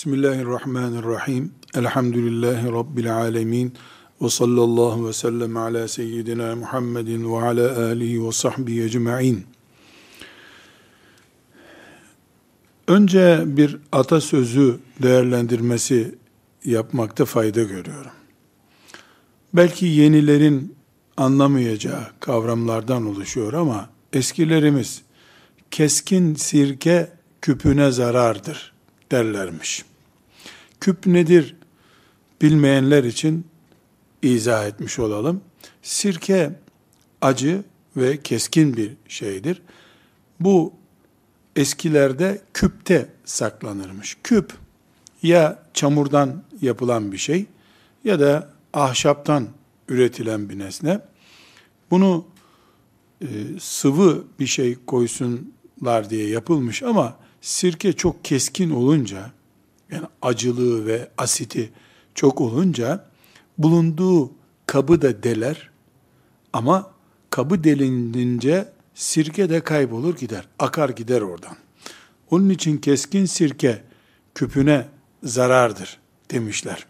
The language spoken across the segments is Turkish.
Bismillahirrahmanirrahim. Elhamdülillahi Rabbil alemin. Ve sallallahu ve sellem ala seyyidina Muhammedin ve ala alihi ve sahbihi ecma'in. Önce bir atasözü değerlendirmesi yapmakta fayda görüyorum. Belki yenilerin anlamayacağı kavramlardan oluşuyor ama eskilerimiz keskin sirke küpüne zarardır derlermiş. Küp nedir bilmeyenler için izah etmiş olalım. Sirke acı ve keskin bir şeydir. Bu eskilerde küpte saklanırmış. Küp ya çamurdan yapılan bir şey ya da ahşaptan üretilen bir nesne. Bunu e, sıvı bir şey koysunlar diye yapılmış ama sirke çok keskin olunca yani acılığı ve asiti çok olunca bulunduğu kabı da deler ama kabı delinince sirke de kaybolur gider. Akar gider oradan. Onun için keskin sirke küpüne zarardır demişler.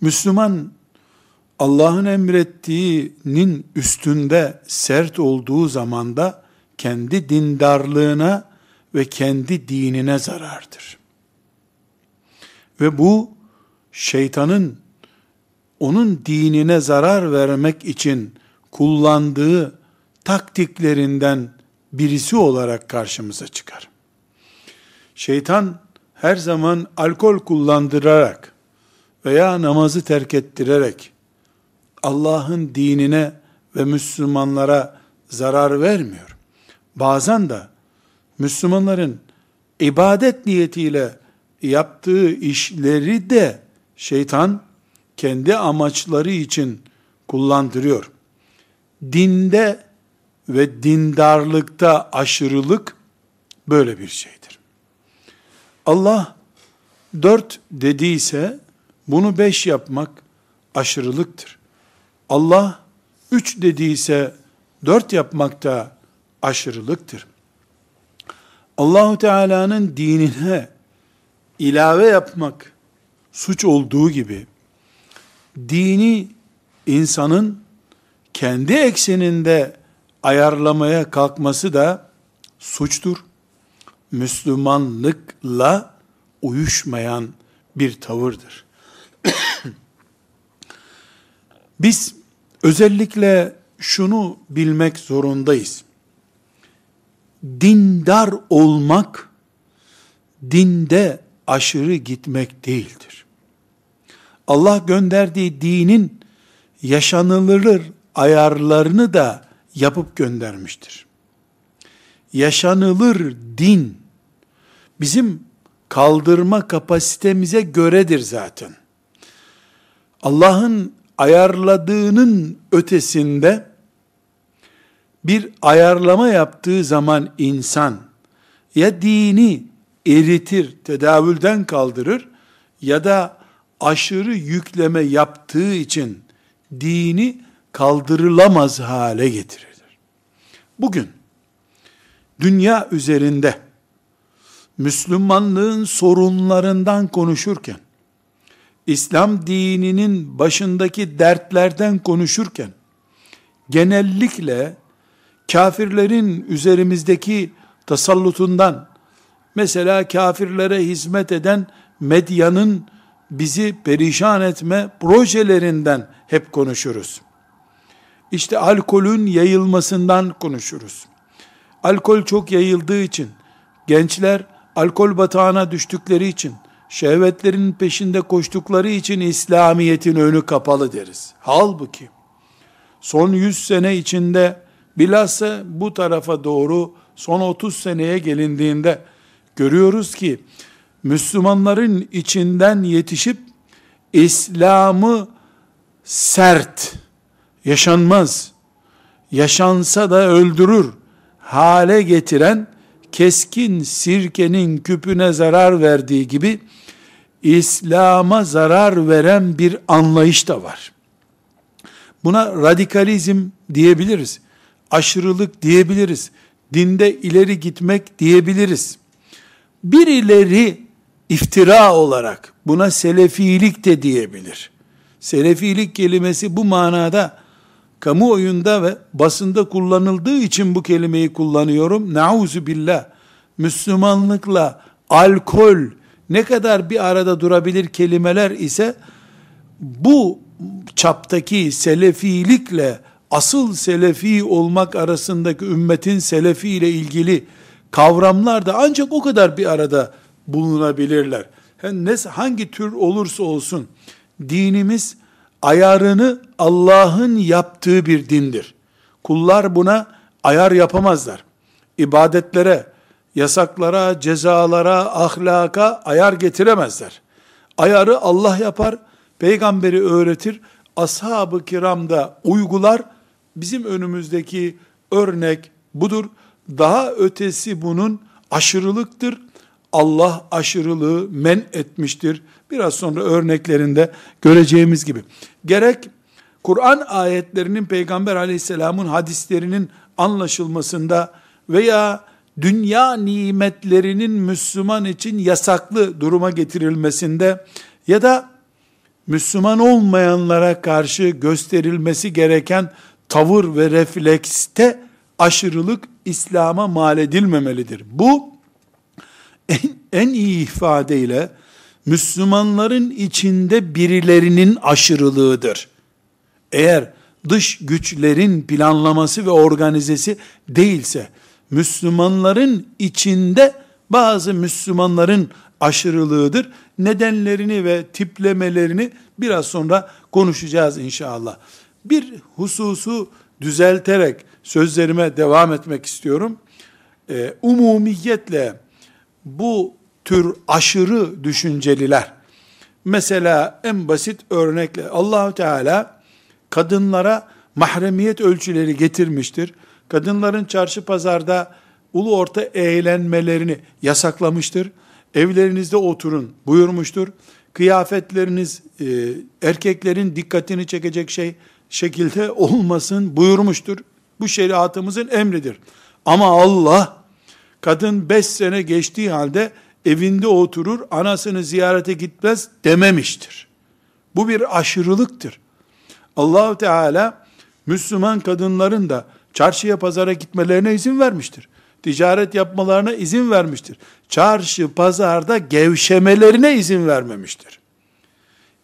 Müslüman Allah'ın emrettiğinin üstünde sert olduğu zamanda kendi dindarlığına ve kendi dinine zarardır. Ve bu şeytanın onun dinine zarar vermek için kullandığı taktiklerinden birisi olarak karşımıza çıkar. Şeytan her zaman alkol kullandırarak veya namazı terk ettirerek Allah'ın dinine ve Müslümanlara zarar vermiyor. Bazen de Müslümanların ibadet niyetiyle yaptığı işleri de şeytan kendi amaçları için kullandırıyor. Dinde ve dindarlıkta aşırılık böyle bir şeydir. Allah dört dediyse bunu beş yapmak aşırılıktır. Allah üç dediyse dört yapmak da aşırılıktır. Allahu Teala'nın dinine ilave yapmak suç olduğu gibi dini insanın kendi ekseninde ayarlamaya kalkması da suçtur. Müslümanlıkla uyuşmayan bir tavırdır. Biz özellikle şunu bilmek zorundayız dindar olmak, dinde aşırı gitmek değildir. Allah gönderdiği dinin yaşanılır ayarlarını da yapıp göndermiştir. Yaşanılır din bizim kaldırma kapasitemize göredir zaten. Allah'ın ayarladığının ötesinde bir ayarlama yaptığı zaman insan ya dini eritir, tedavülden kaldırır ya da aşırı yükleme yaptığı için dini kaldırılamaz hale getirir. Bugün dünya üzerinde Müslümanlığın sorunlarından konuşurken, İslam dininin başındaki dertlerden konuşurken, genellikle kafirlerin üzerimizdeki tasallutundan, mesela kafirlere hizmet eden medyanın bizi perişan etme projelerinden hep konuşuruz. İşte alkolün yayılmasından konuşuruz. Alkol çok yayıldığı için, gençler alkol batağına düştükleri için, şehvetlerin peşinde koştukları için İslamiyet'in önü kapalı deriz. Halbuki son 100 sene içinde Bilhassa bu tarafa doğru son 30 seneye gelindiğinde görüyoruz ki Müslümanların içinden yetişip İslam'ı sert, yaşanmaz, yaşansa da öldürür hale getiren keskin sirkenin küpüne zarar verdiği gibi İslam'a zarar veren bir anlayış da var. Buna radikalizm diyebiliriz aşırılık diyebiliriz. Dinde ileri gitmek diyebiliriz. Birileri iftira olarak buna selefilik de diyebilir. Selefilik kelimesi bu manada kamuoyunda ve basında kullanıldığı için bu kelimeyi kullanıyorum. Nauzu billah. Müslümanlıkla alkol ne kadar bir arada durabilir kelimeler ise bu çaptaki selefilikle asıl selefi olmak arasındaki ümmetin selefi ile ilgili kavramlar da ancak o kadar bir arada bulunabilirler. Yani hangi tür olursa olsun dinimiz ayarını Allah'ın yaptığı bir dindir. Kullar buna ayar yapamazlar. İbadetlere, yasaklara, cezalara, ahlaka ayar getiremezler. Ayarı Allah yapar, peygamberi öğretir, ashab-ı kiram da uygular. Bizim önümüzdeki örnek budur. Daha ötesi bunun aşırılıktır. Allah aşırılığı men etmiştir. Biraz sonra örneklerinde göreceğimiz gibi. Gerek Kur'an ayetlerinin Peygamber aleyhisselamın hadislerinin anlaşılmasında veya dünya nimetlerinin Müslüman için yasaklı duruma getirilmesinde ya da Müslüman olmayanlara karşı gösterilmesi gereken tavır ve reflekste aşırılık İslam'a mal edilmemelidir. Bu en, en iyi ifadeyle Müslümanların içinde birilerinin aşırılığıdır. Eğer dış güçlerin planlaması ve organizesi değilse, Müslümanların içinde bazı Müslümanların aşırılığıdır. Nedenlerini ve tiplemelerini biraz sonra konuşacağız inşallah. Bir hususu düzelterek sözlerime devam etmek istiyorum. Ee, umumiyetle bu tür aşırı düşünceliler, mesela en basit örnekle allah Teala kadınlara mahremiyet ölçüleri getirmiştir. Kadınların çarşı pazarda ulu orta eğlenmelerini yasaklamıştır. Evlerinizde oturun buyurmuştur. Kıyafetleriniz e, erkeklerin dikkatini çekecek şey şekilde olmasın buyurmuştur. Bu şeriatımızın emridir. Ama Allah kadın beş sene geçtiği halde evinde oturur, anasını ziyarete gitmez dememiştir. Bu bir aşırılıktır. Allahu Teala Müslüman kadınların da çarşıya pazara gitmelerine izin vermiştir. Ticaret yapmalarına izin vermiştir. Çarşı pazarda gevşemelerine izin vermemiştir.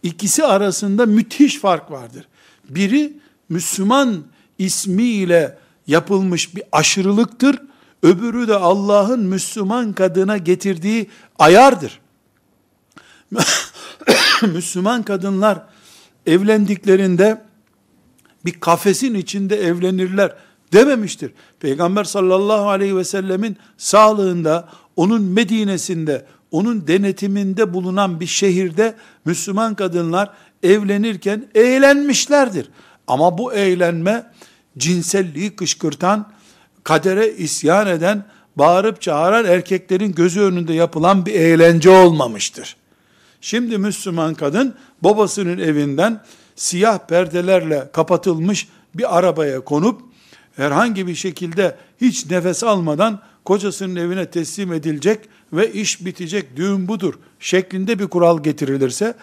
İkisi arasında müthiş fark vardır. Biri Müslüman ismiyle yapılmış bir aşırılıktır. Öbürü de Allah'ın Müslüman kadına getirdiği ayardır. Müslüman kadınlar evlendiklerinde bir kafesin içinde evlenirler dememiştir. Peygamber sallallahu aleyhi ve sellemin sağlığında, onun Medine'sinde, onun denetiminde bulunan bir şehirde Müslüman kadınlar evlenirken eğlenmişlerdir. Ama bu eğlenme cinselliği kışkırtan, kadere isyan eden, bağırıp çağıran erkeklerin gözü önünde yapılan bir eğlence olmamıştır. Şimdi Müslüman kadın babasının evinden siyah perdelerle kapatılmış bir arabaya konup herhangi bir şekilde hiç nefes almadan kocasının evine teslim edilecek ve iş bitecek, düğün budur şeklinde bir kural getirilirse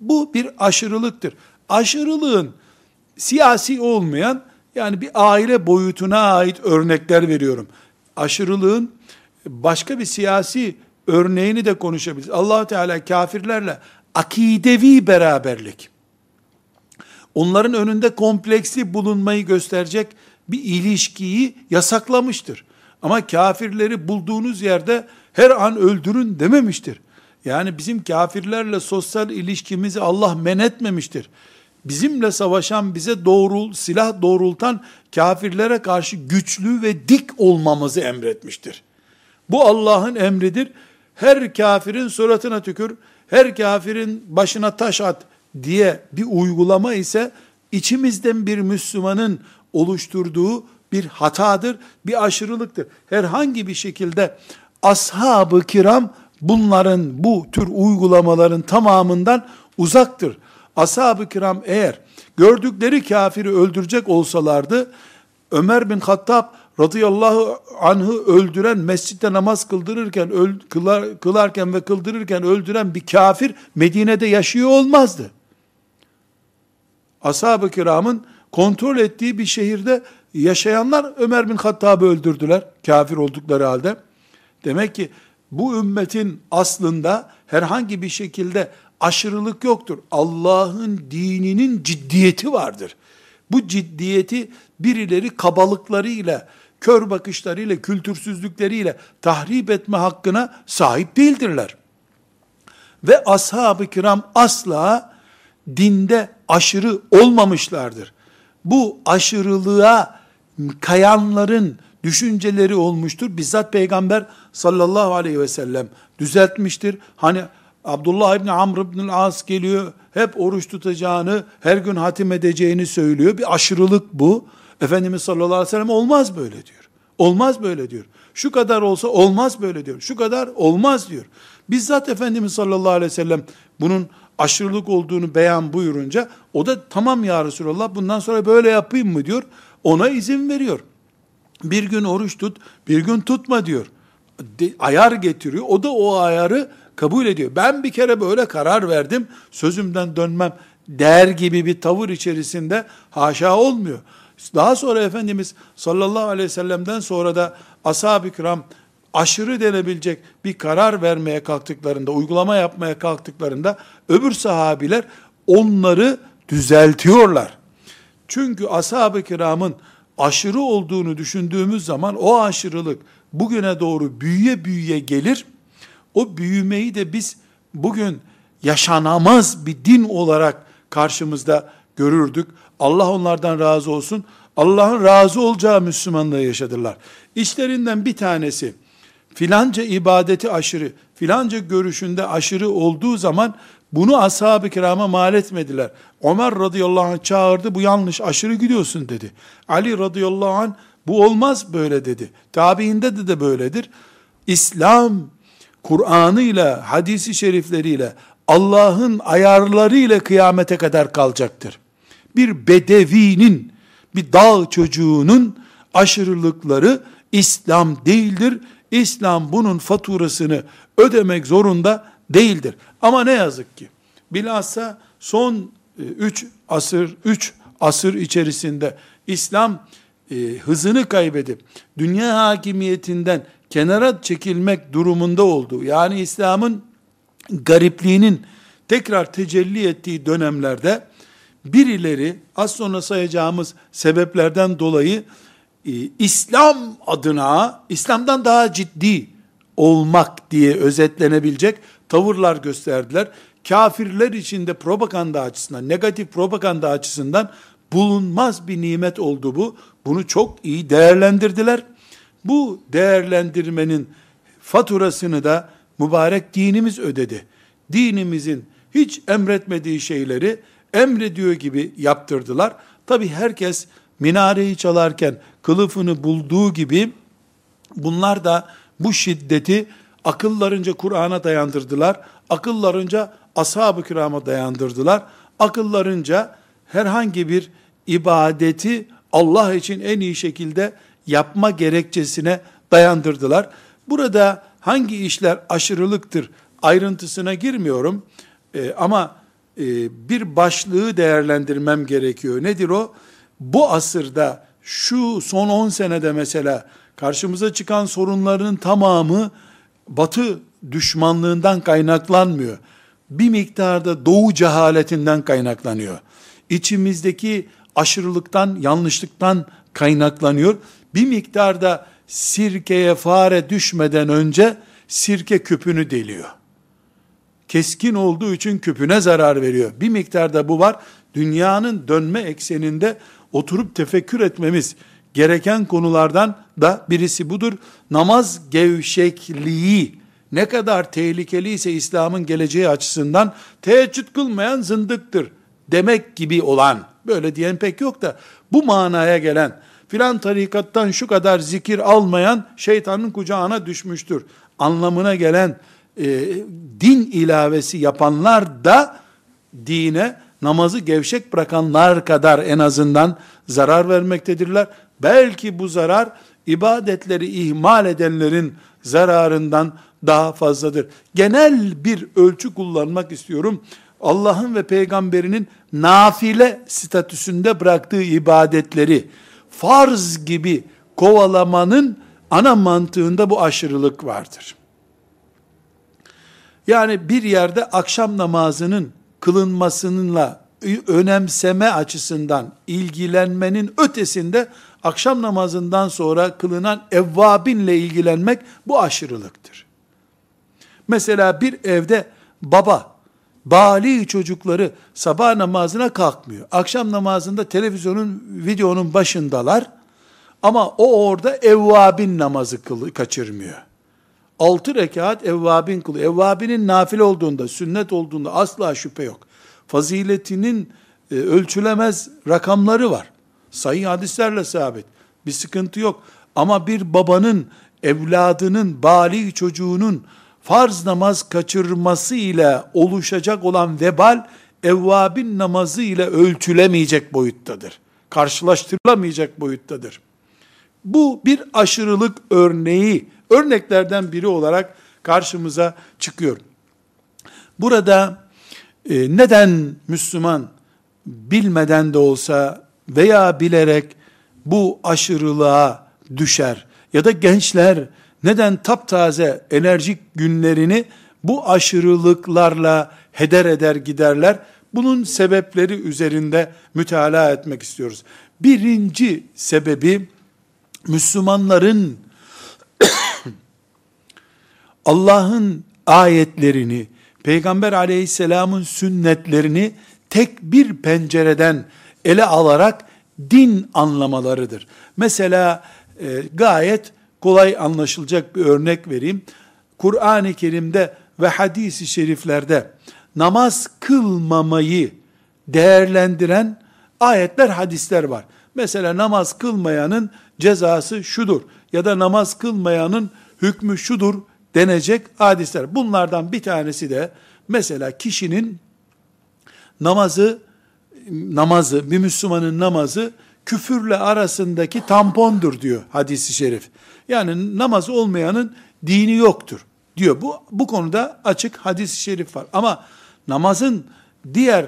bu bir aşırılıktır. Aşırılığın siyasi olmayan yani bir aile boyutuna ait örnekler veriyorum. Aşırılığın başka bir siyasi örneğini de konuşabiliriz. allah Teala kafirlerle akidevi beraberlik, onların önünde kompleksi bulunmayı gösterecek bir ilişkiyi yasaklamıştır. Ama kafirleri bulduğunuz yerde her an öldürün dememiştir. Yani bizim kafirlerle sosyal ilişkimizi Allah men etmemiştir bizimle savaşan, bize doğrul, silah doğrultan kafirlere karşı güçlü ve dik olmamızı emretmiştir. Bu Allah'ın emridir. Her kafirin suratına tükür, her kafirin başına taş at diye bir uygulama ise içimizden bir Müslümanın oluşturduğu bir hatadır, bir aşırılıktır. Herhangi bir şekilde ashab-ı kiram bunların bu tür uygulamaların tamamından uzaktır. Ashab-ı kiram eğer gördükleri kafiri öldürecek olsalardı, Ömer bin Hattab radıyallahu anh'ı öldüren, mescitte namaz kıldırırken, öl, kılar, kılarken ve kıldırırken öldüren bir kafir Medine'de yaşıyor olmazdı. Ashab-ı kiramın kontrol ettiği bir şehirde yaşayanlar Ömer bin Hattab'ı öldürdüler, kafir oldukları halde. Demek ki bu ümmetin aslında herhangi bir şekilde aşırılık yoktur. Allah'ın dininin ciddiyeti vardır. Bu ciddiyeti birileri kabalıklarıyla, kör bakışlarıyla, kültürsüzlükleriyle tahrip etme hakkına sahip değildirler. Ve ashab-ı kiram asla dinde aşırı olmamışlardır. Bu aşırılığa kayanların düşünceleri olmuştur. Bizzat Peygamber sallallahu aleyhi ve sellem düzeltmiştir. Hani Abdullah İbni Amr İbni As geliyor, hep oruç tutacağını, her gün hatim edeceğini söylüyor. Bir aşırılık bu. Efendimiz sallallahu aleyhi ve sellem olmaz böyle diyor. Olmaz böyle diyor. Şu kadar olsa olmaz böyle diyor. Şu kadar olmaz diyor. Bizzat Efendimiz sallallahu aleyhi ve sellem bunun aşırılık olduğunu beyan buyurunca o da tamam ya Resulallah bundan sonra böyle yapayım mı diyor. Ona izin veriyor. Bir gün oruç tut, bir gün tutma diyor. De, ayar getiriyor. O da o ayarı kabul ediyor. Ben bir kere böyle karar verdim, sözümden dönmem der gibi bir tavır içerisinde haşa olmuyor. Daha sonra Efendimiz sallallahu aleyhi ve sellem'den sonra da ashab-ı kiram aşırı denebilecek bir karar vermeye kalktıklarında, uygulama yapmaya kalktıklarında öbür sahabiler onları düzeltiyorlar. Çünkü ashab-ı kiramın aşırı olduğunu düşündüğümüz zaman o aşırılık bugüne doğru büyüye büyüye gelir. O büyümeyi de biz bugün yaşanamaz bir din olarak karşımızda görürdük. Allah onlardan razı olsun. Allah'ın razı olacağı Müslümanlığı yaşadılar. İşlerinden bir tanesi filanca ibadeti aşırı, filanca görüşünde aşırı olduğu zaman bunu ashab-ı kirama mal etmediler. Ömer radıyallahu anh çağırdı, bu yanlış, aşırı gidiyorsun dedi. Ali radıyallahu anh, bu olmaz böyle dedi. Tabiinde de de böyledir. İslam, Kur'an'ıyla, hadisi şerifleriyle, Allah'ın ayarlarıyla kıyamete kadar kalacaktır. Bir bedevinin, bir dağ çocuğunun aşırılıkları İslam değildir. İslam bunun faturasını ödemek zorunda değildir. Ama ne yazık ki bilhassa son 3 e, asır 3 asır içerisinde İslam e, hızını kaybedip dünya hakimiyetinden kenara çekilmek durumunda oldu. Yani İslam'ın garipliğinin tekrar tecelli ettiği dönemlerde birileri az sonra sayacağımız sebeplerden dolayı e, İslam adına İslam'dan daha ciddi olmak diye özetlenebilecek tavırlar gösterdiler. Kafirler içinde propaganda açısından, negatif propaganda açısından bulunmaz bir nimet oldu bu. Bunu çok iyi değerlendirdiler. Bu değerlendirmenin faturasını da mübarek dinimiz ödedi. Dinimizin hiç emretmediği şeyleri emrediyor gibi yaptırdılar. Tabi herkes minareyi çalarken kılıfını bulduğu gibi bunlar da bu şiddeti akıllarınca Kur'an'a dayandırdılar. Akıllarınca ashab-ı kirama dayandırdılar. Akıllarınca herhangi bir ibadeti Allah için en iyi şekilde yapma gerekçesine dayandırdılar. Burada hangi işler aşırılıktır ayrıntısına girmiyorum. Ee, ama e, bir başlığı değerlendirmem gerekiyor. Nedir o? Bu asırda şu son 10 senede mesela karşımıza çıkan sorunların tamamı batı düşmanlığından kaynaklanmıyor. Bir miktarda doğu cehaletinden kaynaklanıyor. İçimizdeki aşırılıktan, yanlışlıktan kaynaklanıyor. Bir miktarda sirkeye fare düşmeden önce sirke küpünü deliyor. Keskin olduğu için küpüne zarar veriyor. Bir miktarda bu var. Dünyanın dönme ekseninde oturup tefekkür etmemiz gereken konulardan da birisi budur. Namaz gevşekliği ne kadar tehlikeliyse İslam'ın geleceği açısından teheccüd kılmayan zındıktır demek gibi olan, böyle diyen pek yok da bu manaya gelen, filan tarikattan şu kadar zikir almayan şeytanın kucağına düşmüştür anlamına gelen e, din ilavesi yapanlar da dine namazı gevşek bırakanlar kadar en azından zarar vermektedirler. Belki bu zarar ibadetleri ihmal edenlerin zararından daha fazladır. Genel bir ölçü kullanmak istiyorum. Allah'ın ve peygamberinin nafile statüsünde bıraktığı ibadetleri farz gibi kovalamanın ana mantığında bu aşırılık vardır. Yani bir yerde akşam namazının kılınmasınınla önemseme açısından ilgilenmenin ötesinde akşam namazından sonra kılınan evvabinle ilgilenmek bu aşırılıktır. Mesela bir evde baba bali çocukları sabah namazına kalkmıyor. Akşam namazında televizyonun, videonun başındalar. Ama o orada evvabin namazı kılı, kaçırmıyor. Altı rekat evvabin kılıyor. Evvabinin nafile olduğunda, sünnet olduğunda asla şüphe yok. Faziletinin e, ölçülemez rakamları var. Sayı hadislerle sabit. Bir sıkıntı yok. Ama bir babanın, evladının, bali çocuğunun farz namaz kaçırması ile oluşacak olan vebal, evvabin namazı ile ölçülemeyecek boyuttadır. Karşılaştırılamayacak boyuttadır. Bu bir aşırılık örneği, örneklerden biri olarak karşımıza çıkıyor. Burada e, neden Müslüman bilmeden de olsa veya bilerek bu aşırılığa düşer? Ya da gençler neden taptaze enerjik günlerini bu aşırılıklarla heder eder giderler? Bunun sebepleri üzerinde mütalaa etmek istiyoruz. Birinci sebebi Müslümanların Allah'ın ayetlerini, Peygamber aleyhisselamın sünnetlerini tek bir pencereden ele alarak din anlamalarıdır. Mesela e, gayet kolay anlaşılacak bir örnek vereyim. Kur'an-ı Kerim'de ve hadisi şeriflerde namaz kılmamayı değerlendiren ayetler, hadisler var. Mesela namaz kılmayanın cezası şudur ya da namaz kılmayanın hükmü şudur denecek hadisler. Bunlardan bir tanesi de mesela kişinin namazı namazı bir Müslümanın namazı küfürle arasındaki tampondur diyor hadisi şerif. Yani namaz olmayanın dini yoktur diyor. Bu bu konuda açık hadis-i şerif var. Ama namazın diğer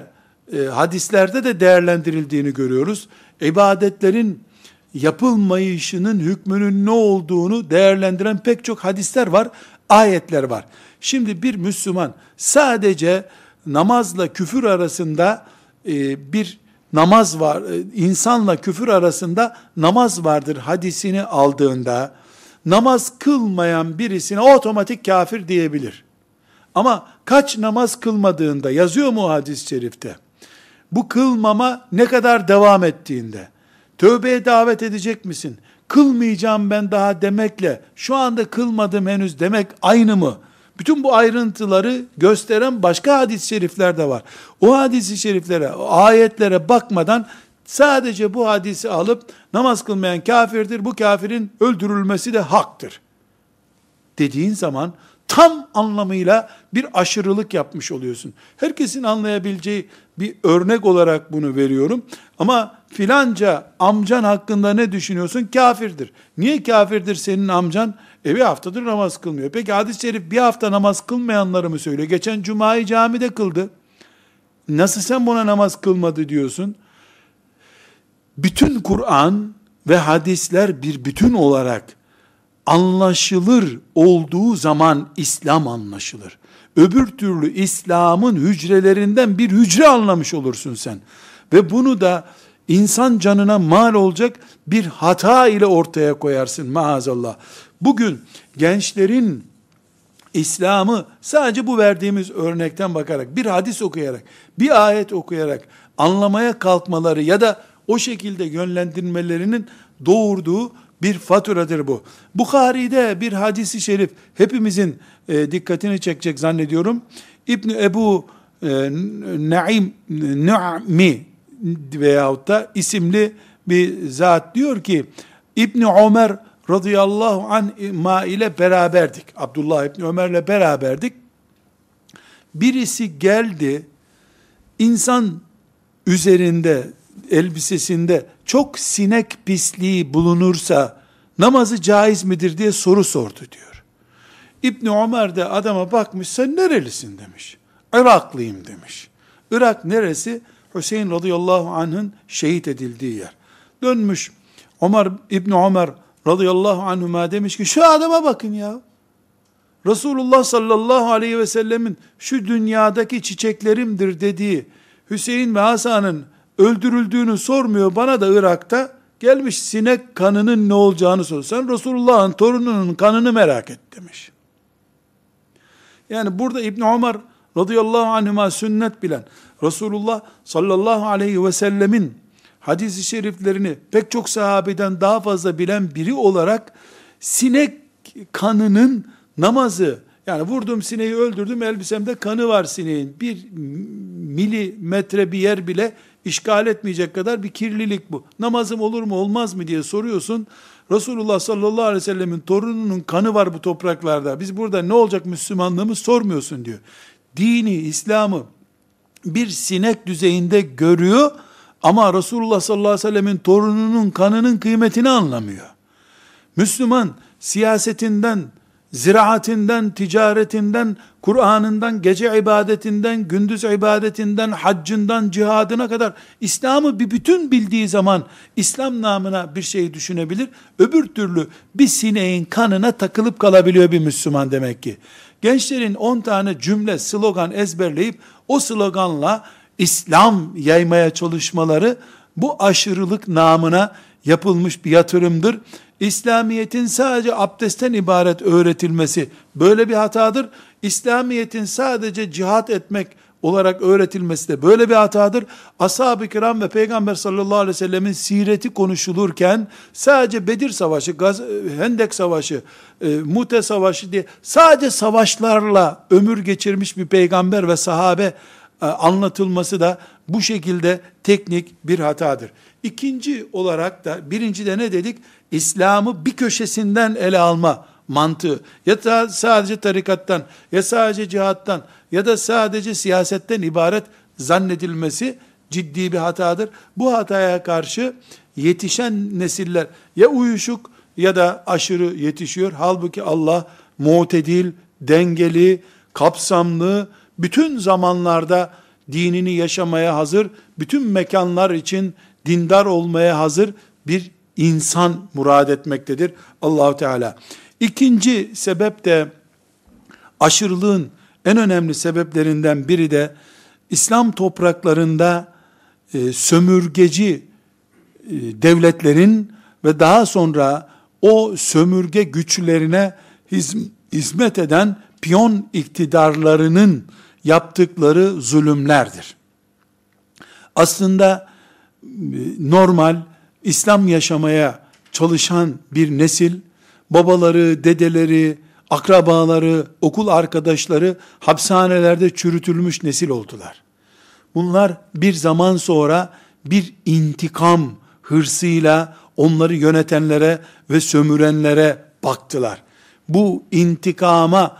e, hadislerde de değerlendirildiğini görüyoruz. İbadetlerin yapılmayışının hükmünün ne olduğunu değerlendiren pek çok hadisler var, ayetler var. Şimdi bir Müslüman sadece namazla küfür arasında e, bir namaz var, e, insanla küfür arasında namaz vardır hadisini aldığında, namaz kılmayan birisine otomatik kafir diyebilir. Ama kaç namaz kılmadığında yazıyor mu hadis-i şerifte? Bu kılmama ne kadar devam ettiğinde, tövbeye davet edecek misin? Kılmayacağım ben daha demekle, şu anda kılmadım henüz demek aynı mı? Bütün bu ayrıntıları gösteren başka hadis-i şerifler de var. O hadis-i şeriflere, o ayetlere bakmadan sadece bu hadisi alıp namaz kılmayan kafirdir, bu kafirin öldürülmesi de haktır. Dediğin zaman tam anlamıyla bir aşırılık yapmış oluyorsun. Herkesin anlayabileceği bir örnek olarak bunu veriyorum. Ama filanca amcan hakkında ne düşünüyorsun? Kafirdir. Niye kafirdir senin amcan? E bir haftadır namaz kılmıyor. Peki hadis-i şerif bir hafta namaz kılmayanları mı söylüyor? Geçen cumayı camide kıldı. Nasıl sen buna namaz kılmadı diyorsun? Bütün Kur'an ve hadisler bir bütün olarak anlaşılır olduğu zaman İslam anlaşılır. Öbür türlü İslam'ın hücrelerinden bir hücre anlamış olursun sen. Ve bunu da insan canına mal olacak bir hata ile ortaya koyarsın maazallah. Bugün gençlerin İslam'ı sadece bu verdiğimiz örnekten bakarak, bir hadis okuyarak, bir ayet okuyarak anlamaya kalkmaları ya da o şekilde yönlendirmelerinin doğurduğu bir faturadır bu. Bukhari'de bir hadisi şerif hepimizin e, dikkatini çekecek zannediyorum. İbn Ebu e, Naim Nu'mi veyahut da isimli bir zat diyor ki İbn Ömer radıyallahu anh ile beraberdik. Abdullah İbni Ömer'le beraberdik. Birisi geldi, insan üzerinde, elbisesinde çok sinek pisliği bulunursa namazı caiz midir diye soru sordu diyor. İbni Ömer de adama bakmış sen nerelisin demiş. Iraklıyım demiş. Irak neresi? Hüseyin radıyallahu anh'ın şehit edildiği yer. Dönmüş Ömer İbni Ömer radıyallahu anhuma demiş ki şu adama bakın ya. Resulullah sallallahu aleyhi ve sellemin şu dünyadaki çiçeklerimdir dediği Hüseyin ve Hasan'ın öldürüldüğünü sormuyor bana da Irak'ta gelmiş sinek kanının ne olacağını soruyor. Sen Resulullah'ın torununun kanını merak et demiş. Yani burada İbn Ömer radıyallahu anhuma sünnet bilen Resulullah sallallahu aleyhi ve sellemin hadisi şeriflerini pek çok sahabeden daha fazla bilen biri olarak sinek kanının namazı yani vurdum sineği öldürdüm elbisemde kanı var sineğin bir milimetre bir yer bile işgal etmeyecek kadar bir kirlilik bu. Namazım olur mu olmaz mı diye soruyorsun. Resulullah sallallahu aleyhi ve sellemin torununun kanı var bu topraklarda. Biz burada ne olacak Müslümanlığımı sormuyorsun diyor. Dini, İslam'ı bir sinek düzeyinde görüyor ama Resulullah sallallahu aleyhi ve sellemin torununun kanının kıymetini anlamıyor. Müslüman siyasetinden, ziraatinden, ticaretinden, Kur'an'ından, gece ibadetinden, gündüz ibadetinden, haccından, cihadına kadar İslam'ı bir bütün bildiği zaman İslam namına bir şey düşünebilir. Öbür türlü bir sineğin kanına takılıp kalabiliyor bir Müslüman demek ki. Gençlerin 10 tane cümle, slogan ezberleyip o sloganla İslam yaymaya çalışmaları bu aşırılık namına yapılmış bir yatırımdır. İslamiyet'in sadece abdestten ibaret öğretilmesi böyle bir hatadır. İslamiyet'in sadece cihat etmek olarak öğretilmesi de böyle bir hatadır. Ashab-ı kiram ve Peygamber sallallahu aleyhi ve sellemin sireti konuşulurken sadece Bedir Savaşı, Gaz Hendek Savaşı, e, Mute Savaşı diye sadece savaşlarla ömür geçirmiş bir peygamber ve sahabe e, anlatılması da bu şekilde teknik bir hatadır. İkinci olarak da birinci de ne dedik? İslam'ı bir köşesinden ele alma mantığı. Ya sadece tarikattan, ya sadece cihattan, ya da sadece siyasetten ibaret zannedilmesi ciddi bir hatadır. Bu hataya karşı yetişen nesiller ya uyuşuk ya da aşırı yetişiyor. Halbuki Allah muhtedil, dengeli, kapsamlı, bütün zamanlarda dinini yaşamaya hazır, bütün mekanlar için dindar olmaya hazır bir insan murad etmektedir Allahu Teala. İkinci sebep de aşırılığın en önemli sebeplerinden biri de İslam topraklarında e, sömürgeci e, devletlerin ve daha sonra o sömürge güçlerine hizmet eden piyon iktidarlarının yaptıkları zulümlerdir. Aslında normal İslam yaşamaya çalışan bir nesil, babaları, dedeleri, akrabaları, okul arkadaşları hapishanelerde çürütülmüş nesil oldular. Bunlar bir zaman sonra bir intikam hırsıyla onları yönetenlere ve sömürenlere baktılar. Bu intikama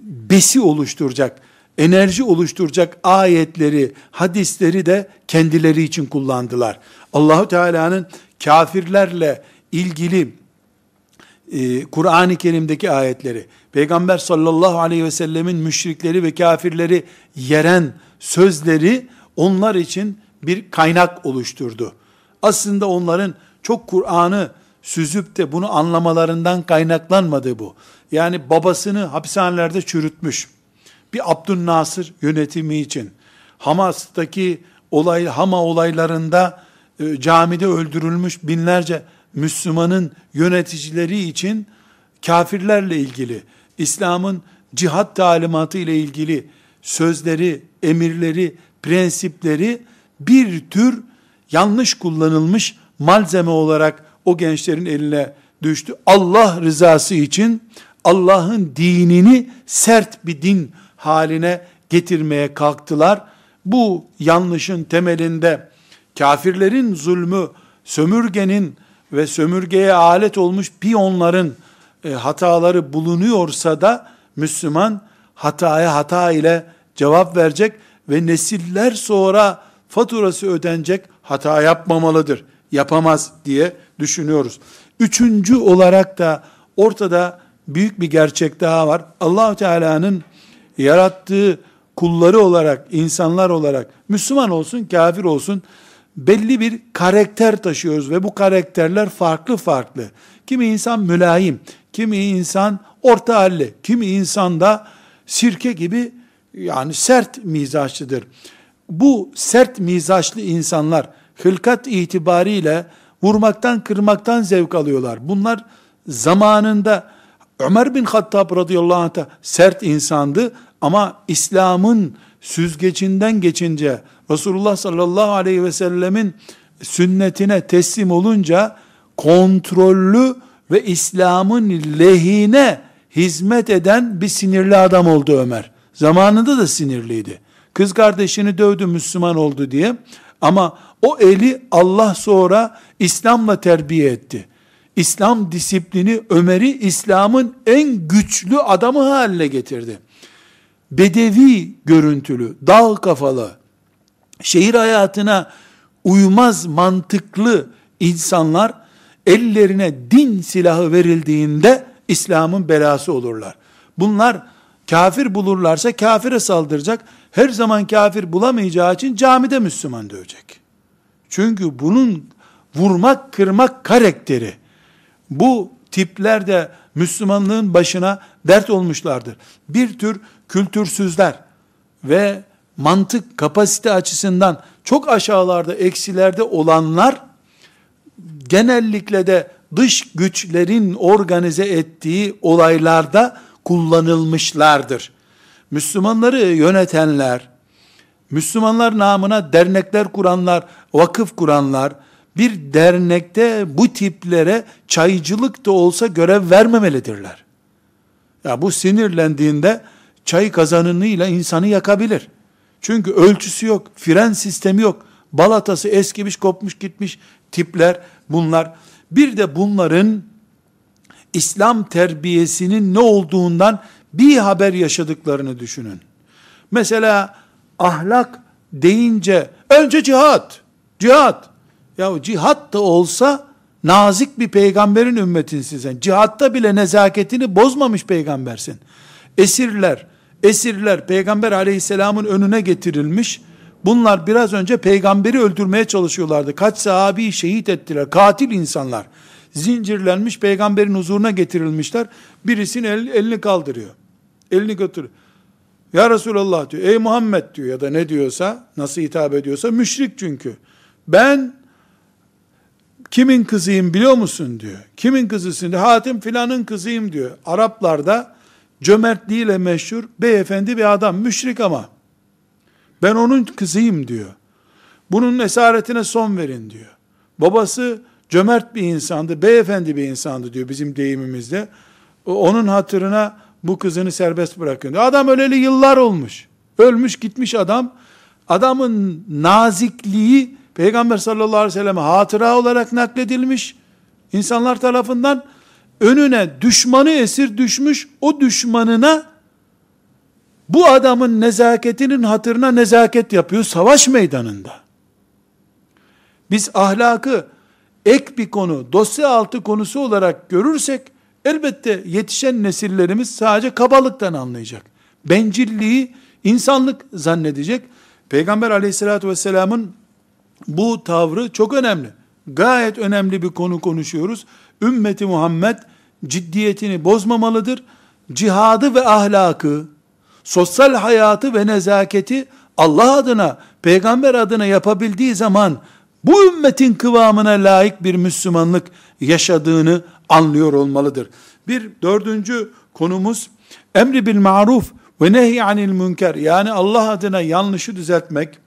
besi oluşturacak, enerji oluşturacak ayetleri, hadisleri de kendileri için kullandılar. Allahu Teala'nın kafirlerle ilgili e, Kur'an-ı Kerim'deki ayetleri, Peygamber sallallahu aleyhi ve sellemin müşrikleri ve kafirleri yeren sözleri onlar için bir kaynak oluşturdu. Aslında onların çok Kur'an'ı süzüp de bunu anlamalarından kaynaklanmadı bu. Yani babasını hapishanelerde çürütmüş. Bir Abdülnasır yönetimi için Hamas'taki olay Hama olaylarında e, camide öldürülmüş binlerce Müslümanın yöneticileri için kafirlerle ilgili, İslam'ın cihat talimatı ile ilgili sözleri, emirleri, prensipleri bir tür yanlış kullanılmış malzeme olarak o gençlerin eline düştü. Allah rızası için Allah'ın dinini sert bir din haline getirmeye kalktılar. Bu yanlışın temelinde kafirlerin zulmü, sömürgenin ve sömürgeye alet olmuş piyonların e, hataları bulunuyorsa da Müslüman hataya hata ile cevap verecek ve nesiller sonra faturası ödenecek hata yapmamalıdır. Yapamaz diye düşünüyoruz. Üçüncü olarak da ortada büyük bir gerçek daha var. allah Teala'nın yarattığı kulları olarak, insanlar olarak, Müslüman olsun, kafir olsun, belli bir karakter taşıyoruz ve bu karakterler farklı farklı. Kimi insan mülayim, kimi insan orta halli, kimi insan da sirke gibi yani sert mizaçlıdır. Bu sert mizaçlı insanlar hılkat itibariyle vurmaktan kırmaktan zevk alıyorlar. Bunlar zamanında Ömer bin Hattab radıyallahu anh sert insandı ama İslam'ın süzgecinden geçince Resulullah sallallahu aleyhi ve sellemin sünnetine teslim olunca kontrollü ve İslam'ın lehine hizmet eden bir sinirli adam oldu Ömer. Zamanında da sinirliydi. Kız kardeşini dövdü Müslüman oldu diye. Ama o eli Allah sonra İslam'la terbiye etti. İslam disiplini Ömer'i İslam'ın en güçlü adamı haline getirdi. Bedevi görüntülü, dağ kafalı, şehir hayatına uymaz mantıklı insanlar ellerine din silahı verildiğinde İslam'ın belası olurlar. Bunlar kafir bulurlarsa kafire saldıracak. Her zaman kafir bulamayacağı için camide Müslüman dövecek. Çünkü bunun vurmak, kırmak karakteri. Bu tipler de Müslümanlığın başına dert olmuşlardır. Bir tür kültürsüzler ve mantık kapasite açısından çok aşağılarda, eksilerde olanlar genellikle de dış güçlerin organize ettiği olaylarda kullanılmışlardır. Müslümanları yönetenler, Müslümanlar namına dernekler kuranlar, vakıf kuranlar, bir dernekte bu tiplere çaycılık da olsa görev vermemelidirler. Ya bu sinirlendiğinde çay kazanınıyla insanı yakabilir. Çünkü ölçüsü yok, fren sistemi yok. Balatası eskimiş, kopmuş gitmiş tipler bunlar. Bir de bunların İslam terbiyesinin ne olduğundan bir haber yaşadıklarını düşünün. Mesela ahlak deyince önce cihat, cihat. Ya cihat da olsa nazik bir peygamberin ümmetinsin sen. Cihatta bile nezaketini bozmamış peygambersin. Esirler, esirler peygamber aleyhisselamın önüne getirilmiş. Bunlar biraz önce peygamberi öldürmeye çalışıyorlardı. Kaç sahabi şehit ettiler. Katil insanlar. Zincirlenmiş peygamberin huzuruna getirilmişler. Birisinin el, elini kaldırıyor. Elini götürüyor. Ya Resulallah diyor. Ey Muhammed diyor ya da ne diyorsa, nasıl hitap ediyorsa müşrik çünkü. Ben kimin kızıyım biliyor musun diyor. Kimin kızısın diyor. Hatim filanın kızıyım diyor. Araplarda cömertliğiyle meşhur beyefendi bir adam. Müşrik ama. Ben onun kızıyım diyor. Bunun esaretine son verin diyor. Babası cömert bir insandı, beyefendi bir insandı diyor bizim deyimimizde. Onun hatırına bu kızını serbest bırakın. Diyor. Adam öleli yıllar olmuş. Ölmüş gitmiş adam. Adamın nazikliği Peygamber sallallahu aleyhi ve selleme hatıra olarak nakledilmiş. insanlar tarafından önüne düşmanı esir düşmüş. O düşmanına bu adamın nezaketinin hatırına nezaket yapıyor savaş meydanında. Biz ahlakı ek bir konu, dosya altı konusu olarak görürsek, elbette yetişen nesillerimiz sadece kabalıktan anlayacak. Bencilliği insanlık zannedecek. Peygamber aleyhissalatü vesselamın bu tavrı çok önemli. Gayet önemli bir konu konuşuyoruz. Ümmeti Muhammed ciddiyetini bozmamalıdır. Cihadı ve ahlakı, sosyal hayatı ve nezaketi Allah adına, peygamber adına yapabildiği zaman bu ümmetin kıvamına layık bir Müslümanlık yaşadığını anlıyor olmalıdır. Bir dördüncü konumuz emri bil maruf ve nehy anil münker yani Allah adına yanlışı düzeltmek,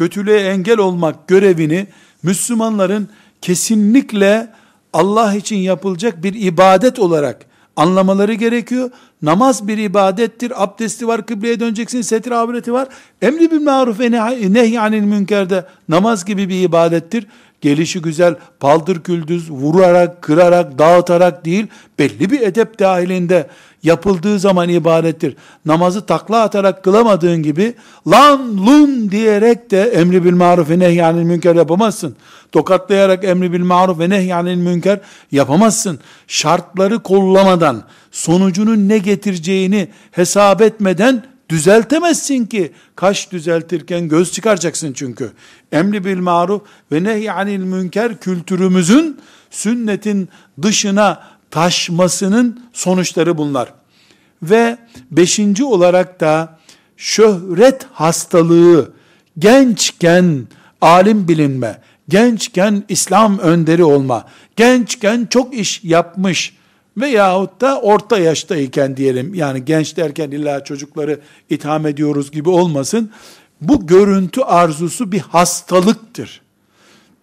kötülüğe engel olmak görevini Müslümanların kesinlikle Allah için yapılacak bir ibadet olarak anlamaları gerekiyor. Namaz bir ibadettir. Abdesti var, kıbleye döneceksin, setir avreti var. Emri bil maruf ve nehy anil münkerde namaz gibi bir ibadettir. Gelişi güzel, paldır küldüz, vurarak, kırarak, dağıtarak değil, belli bir edep dahilinde yapıldığı zaman ibadettir. Namazı takla atarak kılamadığın gibi, lan lun diyerek de emri bil maruf ve nehyanil münker yapamazsın. Tokatlayarak emri bil maruf ve nehyanil münker yapamazsın. Şartları kollamadan, sonucunun ne getireceğini hesap etmeden, düzeltemezsin ki. Kaş düzeltirken göz çıkaracaksın çünkü. Emri bil maruf ve nehyanil münker kültürümüzün sünnetin dışına taşmasının sonuçları bunlar. Ve beşinci olarak da şöhret hastalığı gençken alim bilinme, gençken İslam önderi olma, gençken çok iş yapmış veyahut da orta yaştayken diyelim yani genç derken illa çocukları itham ediyoruz gibi olmasın. Bu görüntü arzusu bir hastalıktır.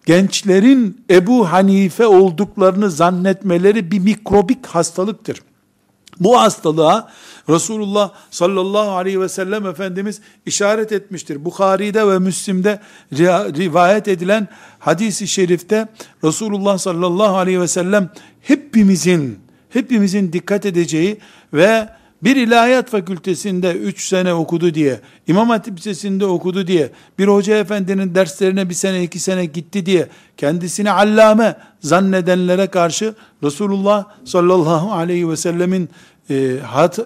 Gençlerin Ebu Hanife olduklarını zannetmeleri bir mikrobik hastalıktır. Bu hastalığa Resulullah sallallahu aleyhi ve sellem Efendimiz işaret etmiştir. Bukhari'de ve Müslim'de rivayet edilen hadisi şerifte Resulullah sallallahu aleyhi ve sellem hepimizin hepimizin dikkat edeceği ve bir ilahiyat fakültesinde 3 sene okudu diye, İmam Hatip Lisesi'nde okudu diye, bir hoca efendinin derslerine bir sene iki sene gitti diye, kendisini allame zannedenlere karşı Resulullah sallallahu aleyhi ve sellemin e, hat,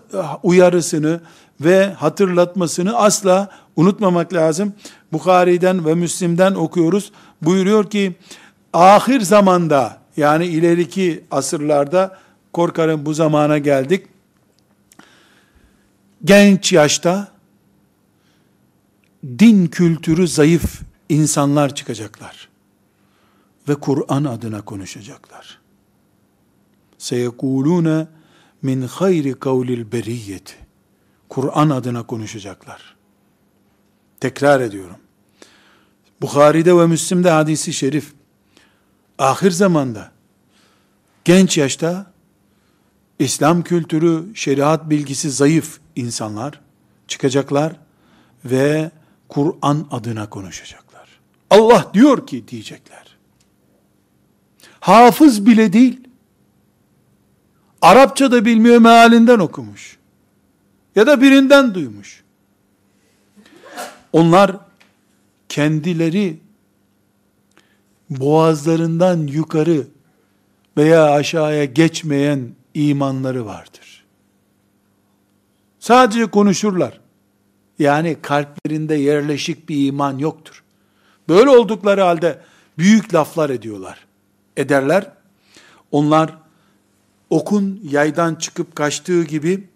uyarısını ve hatırlatmasını asla unutmamak lazım. Bukhari'den ve Müslim'den okuyoruz. Buyuruyor ki, ahir zamanda yani ileriki asırlarda korkarım bu zamana geldik genç yaşta din kültürü zayıf insanlar çıkacaklar. Ve Kur'an adına konuşacaklar. Seyekulune min hayri kavlil beriyeti. Kur'an adına konuşacaklar. Tekrar ediyorum. Bukhari'de ve Müslim'de hadisi şerif. Ahir zamanda genç yaşta İslam kültürü, şeriat bilgisi zayıf insanlar çıkacaklar ve Kur'an adına konuşacaklar. Allah diyor ki diyecekler. Hafız bile değil. Arapça da bilmiyor mealinden okumuş. Ya da birinden duymuş. Onlar kendileri boğazlarından yukarı veya aşağıya geçmeyen imanları vardır. Sadece konuşurlar. Yani kalplerinde yerleşik bir iman yoktur. Böyle oldukları halde büyük laflar ediyorlar. Ederler. Onlar okun yaydan çıkıp kaçtığı gibi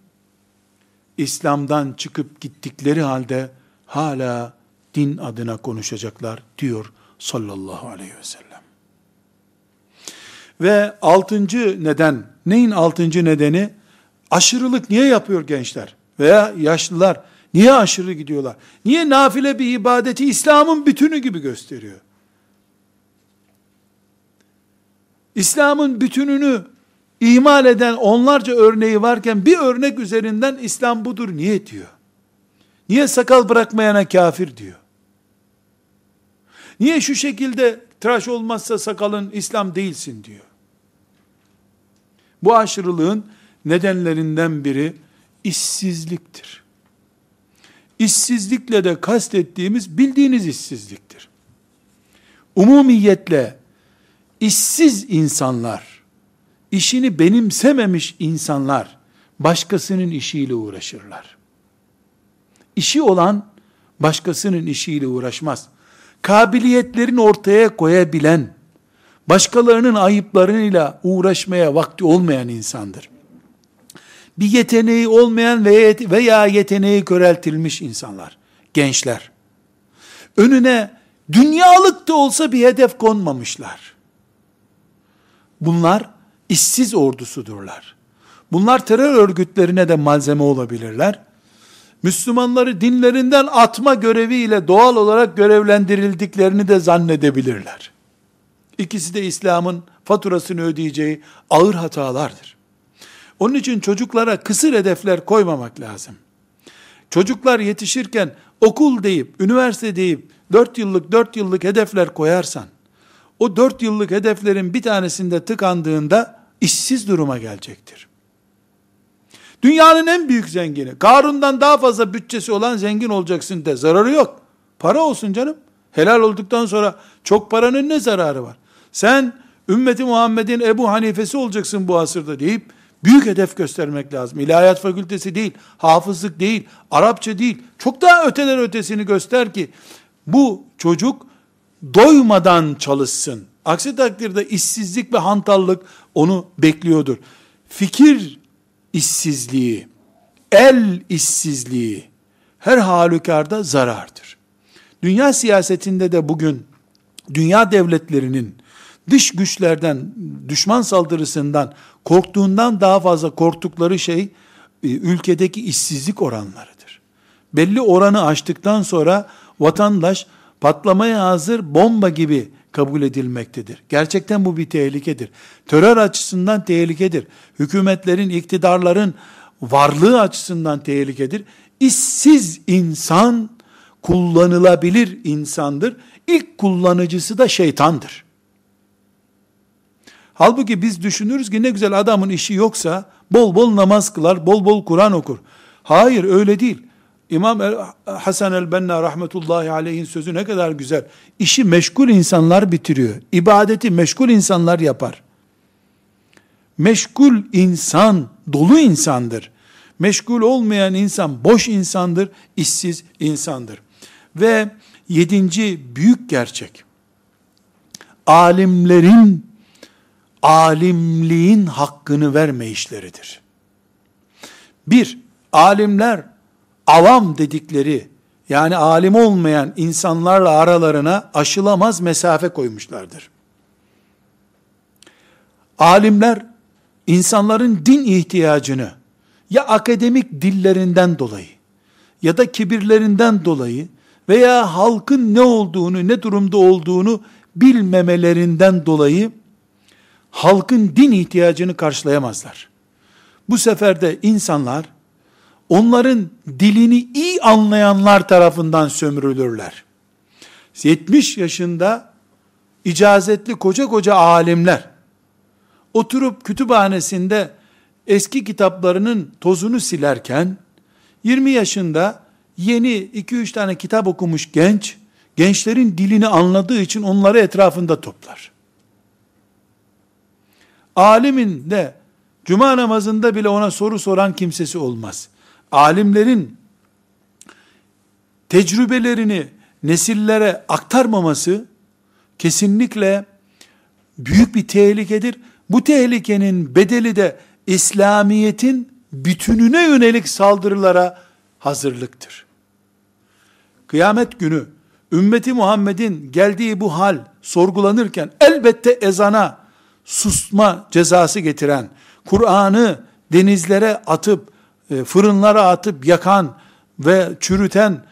İslam'dan çıkıp gittikleri halde hala din adına konuşacaklar diyor sallallahu aleyhi ve sellem. Ve altıncı neden, neyin altıncı nedeni? Aşırılık niye yapıyor gençler? Veya yaşlılar niye aşırı gidiyorlar? Niye nafile bir ibadeti İslam'ın bütünü gibi gösteriyor? İslam'ın bütününü ihmal eden onlarca örneği varken bir örnek üzerinden İslam budur niye diyor? Niye sakal bırakmayana kafir diyor? Niye şu şekilde tıraş olmazsa sakalın İslam değilsin diyor. Bu aşırılığın nedenlerinden biri işsizliktir. İşsizlikle de kastettiğimiz bildiğiniz işsizliktir. Umumiyetle işsiz insanlar, işini benimsememiş insanlar başkasının işiyle uğraşırlar. İşi olan başkasının işiyle uğraşmaz. Kabiliyetlerin ortaya koyabilen, başkalarının ayıplarıyla uğraşmaya vakti olmayan insandır. Bir yeteneği olmayan veya yeteneği köreltilmiş insanlar, gençler. Önüne dünyalık da olsa bir hedef konmamışlar. Bunlar işsiz ordusudurlar. Bunlar terör örgütlerine de malzeme olabilirler. Müslümanları dinlerinden atma göreviyle doğal olarak görevlendirildiklerini de zannedebilirler. İkisi de İslam'ın faturasını ödeyeceği ağır hatalardır. Onun için çocuklara kısır hedefler koymamak lazım. Çocuklar yetişirken okul deyip, üniversite deyip, dört yıllık dört yıllık hedefler koyarsan, o dört yıllık hedeflerin bir tanesinde tıkandığında işsiz duruma gelecektir. Dünyanın en büyük zengini, Karun'dan daha fazla bütçesi olan zengin olacaksın de zararı yok. Para olsun canım. Helal olduktan sonra çok paranın ne zararı var? Sen ümmeti Muhammed'in Ebu Hanifesi olacaksın bu asırda deyip büyük hedef göstermek lazım. İlahiyat fakültesi değil, hafızlık değil, Arapça değil. Çok daha öteler ötesini göster ki bu çocuk doymadan çalışsın. Aksi takdirde işsizlik ve hantallık onu bekliyordur. Fikir işsizliği, el işsizliği her halükarda zarardır. Dünya siyasetinde de bugün dünya devletlerinin dış güçlerden, düşman saldırısından korktuğundan daha fazla korktukları şey e, ülkedeki işsizlik oranlarıdır. Belli oranı aştıktan sonra vatandaş patlamaya hazır bomba gibi kabul edilmektedir. Gerçekten bu bir tehlikedir. Terör açısından tehlikedir. Hükümetlerin, iktidarların varlığı açısından tehlikedir. İşsiz insan kullanılabilir insandır. İlk kullanıcısı da şeytandır. Halbuki biz düşünürüz ki ne güzel adamın işi yoksa bol bol namaz kılar, bol bol Kur'an okur. Hayır öyle değil. İmam Hasan el-Benna rahmetullahi aleyhin sözü ne kadar güzel. İşi meşgul insanlar bitiriyor. İbadeti meşgul insanlar yapar. Meşgul insan dolu insandır. Meşgul olmayan insan boş insandır, işsiz insandır. Ve yedinci büyük gerçek, alimlerin alimliğin hakkını verme işleridir. Bir, alimler avam dedikleri yani alim olmayan insanlarla aralarına aşılamaz mesafe koymuşlardır. Alimler insanların din ihtiyacını ya akademik dillerinden dolayı ya da kibirlerinden dolayı veya halkın ne olduğunu, ne durumda olduğunu bilmemelerinden dolayı halkın din ihtiyacını karşılayamazlar. Bu sefer de insanlar onların dilini iyi anlayanlar tarafından sömürülürler. 70 yaşında icazetli koca koca alimler oturup kütüphanesinde eski kitaplarının tozunu silerken 20 yaşında yeni 2-3 tane kitap okumuş genç gençlerin dilini anladığı için onları etrafında toplar. Alimin de cuma namazında bile ona soru soran kimsesi olmaz. Alimlerin tecrübelerini nesillere aktarmaması kesinlikle büyük bir tehlikedir. Bu tehlikenin bedeli de İslamiyet'in bütününe yönelik saldırılara hazırlıktır. Kıyamet günü ümmeti Muhammed'in geldiği bu hal sorgulanırken elbette ezana susma cezası getiren, Kur'an'ı denizlere atıp, e, fırınlara atıp yakan ve çürüten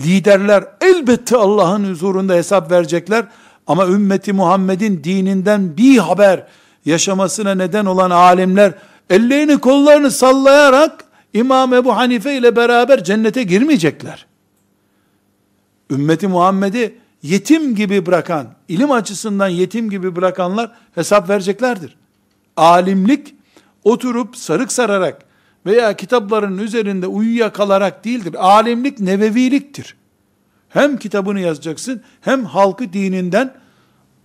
liderler elbette Allah'ın huzurunda hesap verecekler. Ama ümmeti Muhammed'in dininden bir haber yaşamasına neden olan alimler ellerini kollarını sallayarak İmam Ebu Hanife ile beraber cennete girmeyecekler. Ümmeti Muhammed'i yetim gibi bırakan, ilim açısından yetim gibi bırakanlar hesap vereceklerdir. Alimlik oturup sarık sararak veya kitapların üzerinde uyuyakalarak değildir. Alimlik neveviliktir. Hem kitabını yazacaksın hem halkı dininden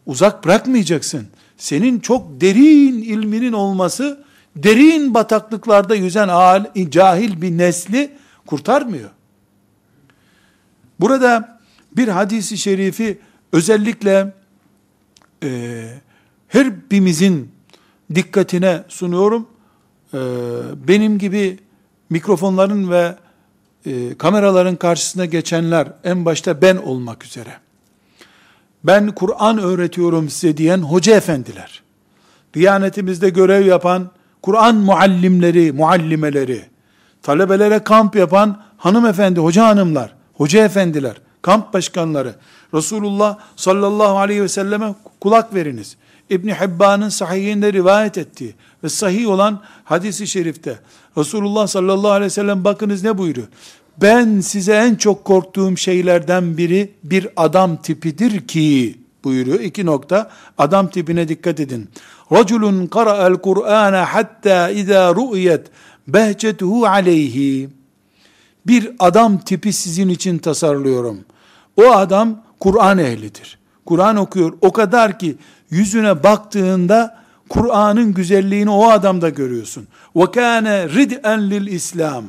uzak bırakmayacaksın. Senin çok derin ilminin olması derin bataklıklarda yüzen cahil bir nesli kurtarmıyor. Burada bir hadisi şerifi özellikle e, her birimizin dikkatine sunuyorum. E, benim gibi mikrofonların ve e, kameraların karşısına geçenler en başta ben olmak üzere. Ben Kur'an öğretiyorum size diyen hoca efendiler. Diyanetimizde görev yapan Kur'an muallimleri, muallimeleri, talebelere kamp yapan hanımefendi, hoca hanımlar, hoca efendiler, kamp başkanları, Resulullah sallallahu aleyhi ve selleme kulak veriniz. İbni Hibban'ın sahihinde rivayet ettiği ve sahih olan hadisi şerifte Resulullah sallallahu aleyhi ve sellem bakınız ne buyuruyor? Ben size en çok korktuğum şeylerden biri bir adam tipidir ki buyuruyor. İki nokta. Adam tipine dikkat edin. Raculun qara'al Kur'ana hatta iza ru'yet behçetuhu aleyhi. Bir adam tipi sizin için tasarlıyorum. O adam Kur'an ehlidir. Kur'an okuyor. O kadar ki yüzüne baktığında Kur'an'ın güzelliğini o adamda görüyorsun. Rid'en lil İslam.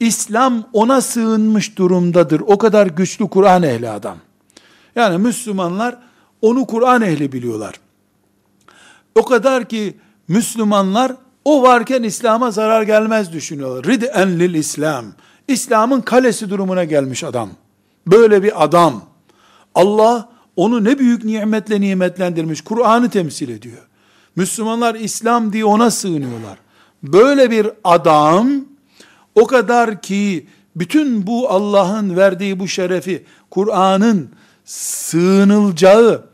İslam ona sığınmış durumdadır. O kadar güçlü Kur'an ehli adam. Yani Müslümanlar onu Kur'an ehli biliyorlar. O kadar ki Müslümanlar o varken İslam'a zarar gelmez düşünüyorlar. Rid'en lil İslam. İslam'ın kalesi durumuna gelmiş adam. Böyle bir adam. Allah onu ne büyük nimetle nimetlendirmiş. Kur'an'ı temsil ediyor. Müslümanlar İslam diye ona sığınıyorlar. Böyle bir adam o kadar ki bütün bu Allah'ın verdiği bu şerefi Kur'an'ın sığınılacağı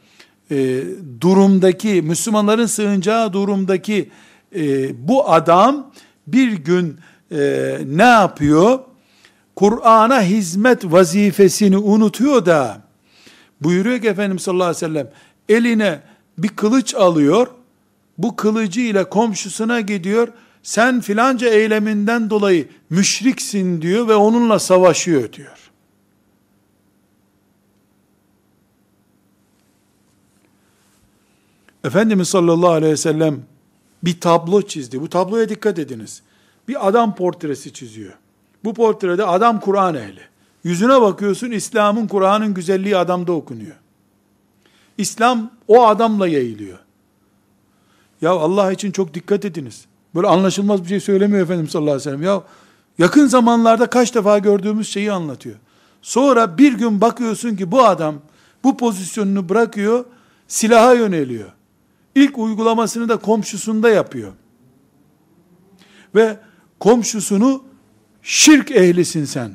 e, durumdaki Müslümanların sığınacağı durumdaki e, bu adam bir gün e, ne yapıyor? Kur'an'a hizmet vazifesini unutuyor da buyuruyor ki Efendimiz sallallahu aleyhi ve sellem eline bir kılıç alıyor bu kılıcı ile komşusuna gidiyor sen filanca eyleminden dolayı müşriksin diyor ve onunla savaşıyor diyor. Efendimiz sallallahu aleyhi ve sellem bir tablo çizdi. Bu tabloya dikkat ediniz. Bir adam portresi çiziyor. Bu portrede adam Kur'an ehli. Yüzüne bakıyorsun İslam'ın Kur'an'ın güzelliği adamda okunuyor. İslam o adamla yayılıyor. Ya Allah için çok dikkat ediniz. Böyle anlaşılmaz bir şey söylemiyor Efendimiz sallallahu aleyhi ve sellem. Ya yakın zamanlarda kaç defa gördüğümüz şeyi anlatıyor. Sonra bir gün bakıyorsun ki bu adam bu pozisyonunu bırakıyor, silaha yöneliyor. İlk uygulamasını da komşusunda yapıyor. Ve komşusunu şirk ehlisin sen,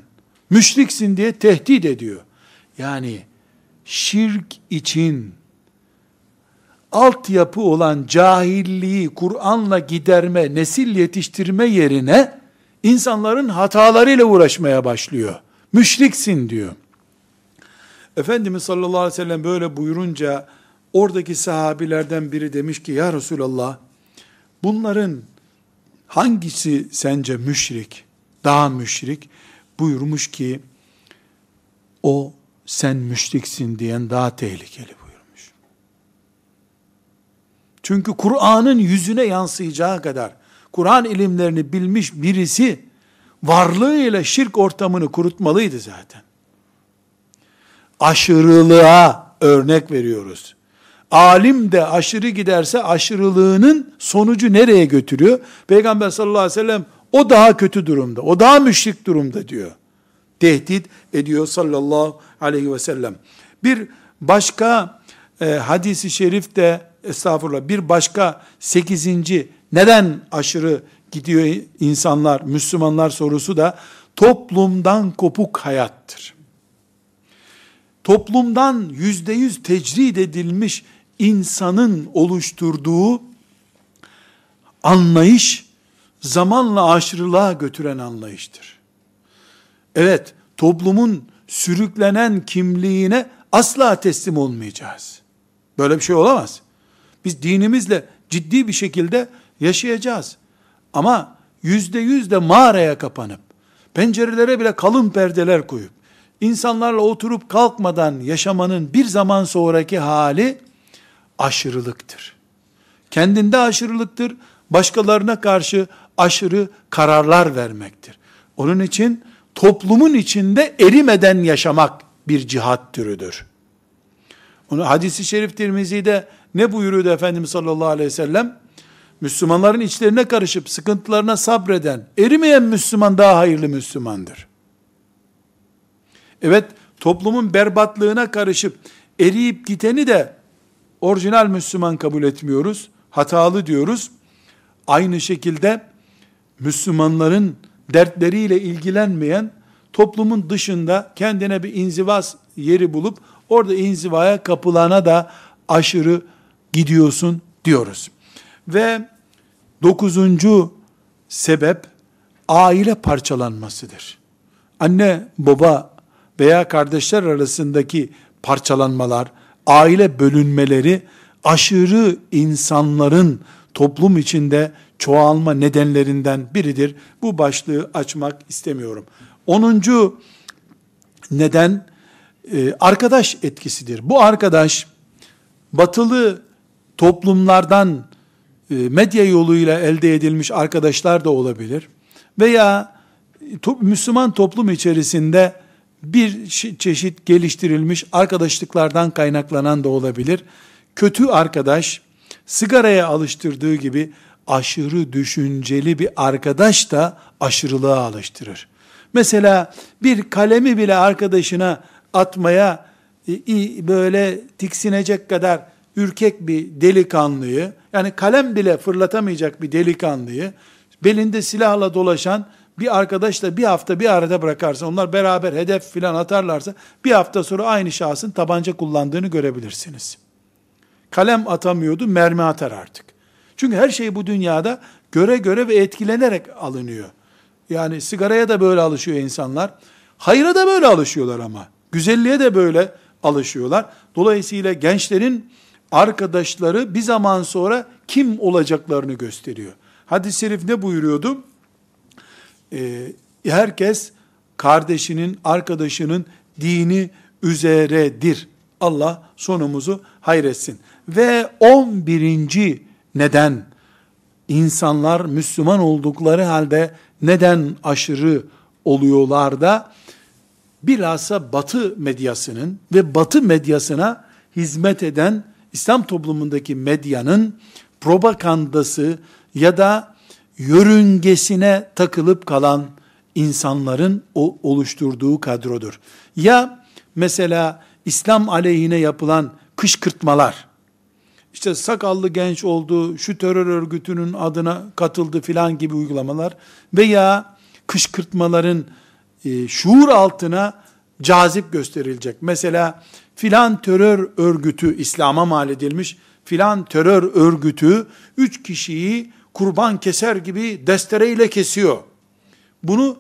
müşriksin diye tehdit ediyor. Yani şirk için altyapı olan cahilliği Kur'an'la giderme, nesil yetiştirme yerine insanların hatalarıyla uğraşmaya başlıyor. Müşriksin diyor. Efendimiz sallallahu aleyhi ve sellem böyle buyurunca oradaki sahabilerden biri demiş ki ya Resulallah bunların hangisi sence müşrik, daha müşrik? Buyurmuş ki o sen müşriksin diyen daha tehlikeli buyurmuş. Çünkü Kur'an'ın yüzüne yansıyacağı kadar Kur'an ilimlerini bilmiş birisi varlığıyla şirk ortamını kurutmalıydı zaten. Aşırılığa örnek veriyoruz. Alim de aşırı giderse aşırılığının sonucu nereye götürüyor? Peygamber sallallahu aleyhi ve sellem o daha kötü durumda, o daha müşrik durumda diyor. Tehdit ediyor sallallahu aleyhi ve sellem. Bir başka e, hadisi şerifte estağfurullah bir başka sekizinci neden aşırı gidiyor insanlar, Müslümanlar sorusu da toplumdan kopuk hayattır. Toplumdan yüzde yüz tecrid edilmiş insanın oluşturduğu anlayış zamanla aşırılığa götüren anlayıştır. Evet, toplumun sürüklenen kimliğine asla teslim olmayacağız. Böyle bir şey olamaz. Biz dinimizle ciddi bir şekilde yaşayacağız. Ama yüzde yüz de mağaraya kapanıp, pencerelere bile kalın perdeler koyup, insanlarla oturup kalkmadan yaşamanın bir zaman sonraki hali, aşırılıktır. Kendinde aşırılıktır, başkalarına karşı aşırı kararlar vermektir. Onun için toplumun içinde erimeden yaşamak bir cihat türüdür. Onu hadisi şerif Tirmizi'de ne buyuruyordu Efendimiz sallallahu aleyhi ve sellem? Müslümanların içlerine karışıp sıkıntılarına sabreden, erimeyen Müslüman daha hayırlı Müslümandır. Evet, toplumun berbatlığına karışıp eriyip giteni de orijinal Müslüman kabul etmiyoruz. Hatalı diyoruz. Aynı şekilde Müslümanların dertleriyle ilgilenmeyen toplumun dışında kendine bir inzivas yeri bulup orada inzivaya kapılana da aşırı gidiyorsun diyoruz. Ve dokuzuncu sebep aile parçalanmasıdır. Anne, baba veya kardeşler arasındaki parçalanmalar, aile bölünmeleri aşırı insanların toplum içinde çoğalma nedenlerinden biridir. Bu başlığı açmak istemiyorum. Onuncu neden e, arkadaş etkisidir. Bu arkadaş batılı toplumlardan e, medya yoluyla elde edilmiş arkadaşlar da olabilir. Veya Müslüman toplum içerisinde bir çeşit geliştirilmiş arkadaşlıklardan kaynaklanan da olabilir. Kötü arkadaş sigaraya alıştırdığı gibi aşırı düşünceli bir arkadaş da aşırılığa alıştırır. Mesela bir kalemi bile arkadaşına atmaya böyle tiksinecek kadar ürkek bir delikanlıyı, yani kalem bile fırlatamayacak bir delikanlıyı, belinde silahla dolaşan bir arkadaşla bir hafta bir arada bırakarsa, onlar beraber hedef filan atarlarsa, bir hafta sonra aynı şahsın tabanca kullandığını görebilirsiniz. Kalem atamıyordu, mermi atar artık. Çünkü her şey bu dünyada göre göre ve etkilenerek alınıyor. Yani sigaraya da böyle alışıyor insanlar. Hayra da böyle alışıyorlar ama. Güzelliğe de böyle alışıyorlar. Dolayısıyla gençlerin arkadaşları bir zaman sonra kim olacaklarını gösteriyor. Hadis-i şerif ne buyuruyordu? Ee, herkes kardeşinin, arkadaşının dini üzeredir. Allah sonumuzu hayretsin. Ve 11. neden insanlar Müslüman oldukları halde neden aşırı oluyorlar da bilhassa Batı medyasının ve Batı medyasına hizmet eden İslam toplumundaki medyanın propagandası ya da yörüngesine takılıp kalan insanların o oluşturduğu kadrodur. Ya mesela İslam aleyhine yapılan kışkırtmalar, işte sakallı genç oldu, şu terör örgütünün adına katıldı filan gibi uygulamalar veya kışkırtmaların e, şuur altına cazip gösterilecek. Mesela filan terör örgütü İslam'a mal edilmiş, filan terör örgütü üç kişiyi kurban keser gibi destereyle kesiyor. Bunu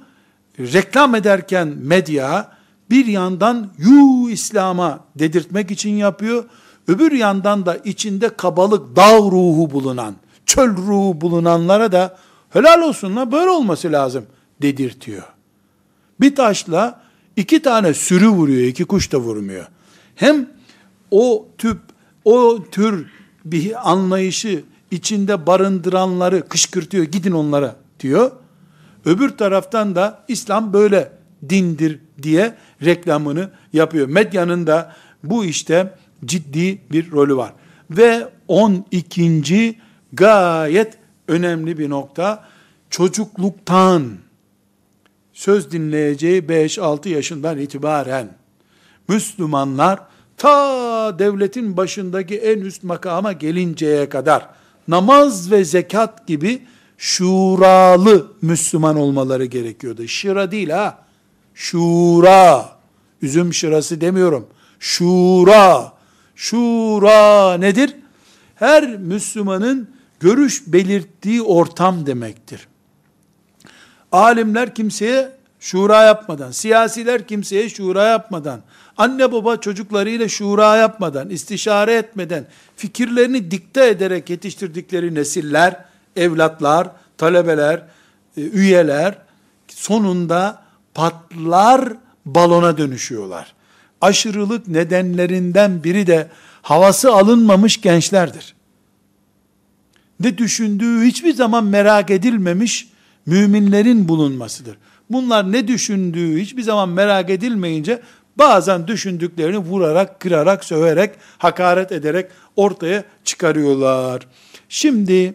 reklam ederken medya bir yandan yu İslam'a dedirtmek için yapıyor. Öbür yandan da içinde kabalık, dağ ruhu bulunan, çöl ruhu bulunanlara da helal olsun la böyle olması lazım dedirtiyor. Bir taşla iki tane sürü vuruyor, iki kuş da vurmuyor. Hem o tüp, o tür bir anlayışı içinde barındıranları kışkırtıyor, gidin onlara diyor. Öbür taraftan da İslam böyle dindir diye reklamını yapıyor. Medyanın da bu işte ciddi bir rolü var. Ve 12. gayet önemli bir nokta çocukluktan söz dinleyeceği 5-6 yaşından itibaren Müslümanlar ta devletin başındaki en üst makama gelinceye kadar namaz ve zekat gibi şuralı Müslüman olmaları gerekiyordu. Şıra değil ha. Şura. Üzüm şırası demiyorum. Şura. Şura nedir? Her Müslümanın görüş belirttiği ortam demektir. Alimler kimseye şura yapmadan, siyasiler kimseye şura yapmadan, anne baba çocuklarıyla şura yapmadan, istişare etmeden, fikirlerini dikte ederek yetiştirdikleri nesiller, evlatlar, talebeler, e, üyeler sonunda patlar balona dönüşüyorlar. Aşırılık nedenlerinden biri de havası alınmamış gençlerdir. Ne düşündüğü hiçbir zaman merak edilmemiş müminlerin bulunmasıdır. Bunlar ne düşündüğü hiçbir zaman merak edilmeyince bazen düşündüklerini vurarak, kırarak, söverek, hakaret ederek ortaya çıkarıyorlar. Şimdi